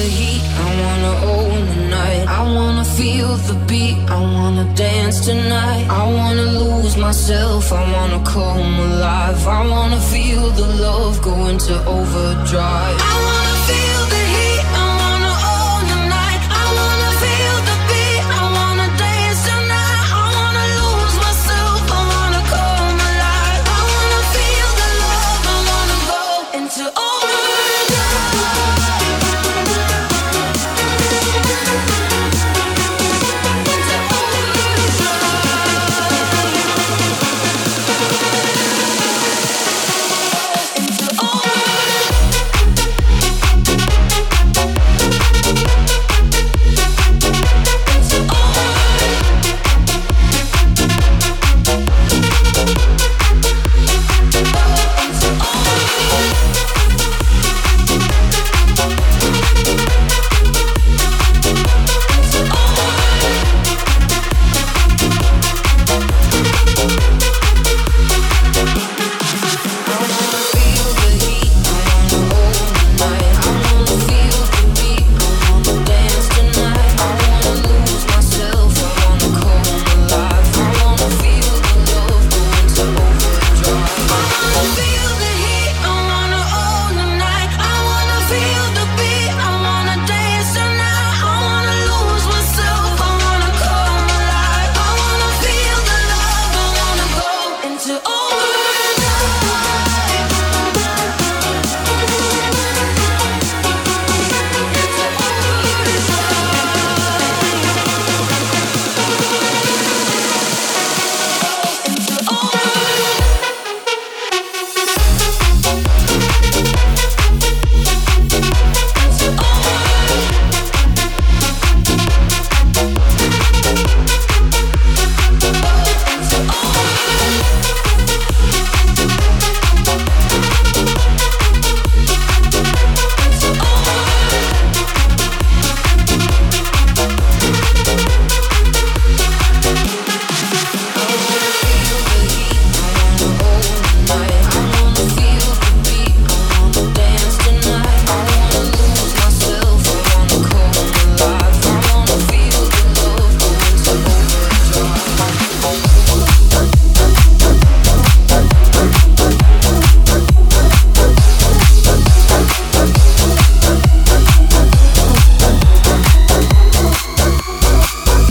the heat, I wanna own the night. I wanna feel the beat, I wanna dance tonight. I wanna lose myself, I wanna come alive. I wanna feel the love go into overdrive. I wanna feel the heat, I wanna own the night. I wanna feel the beat, I wanna dance tonight. I wanna lose myself, I wanna come alive. I wanna feel the love, I wanna go into